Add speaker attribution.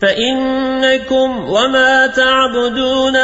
Speaker 1: فإنكم وما تعبدون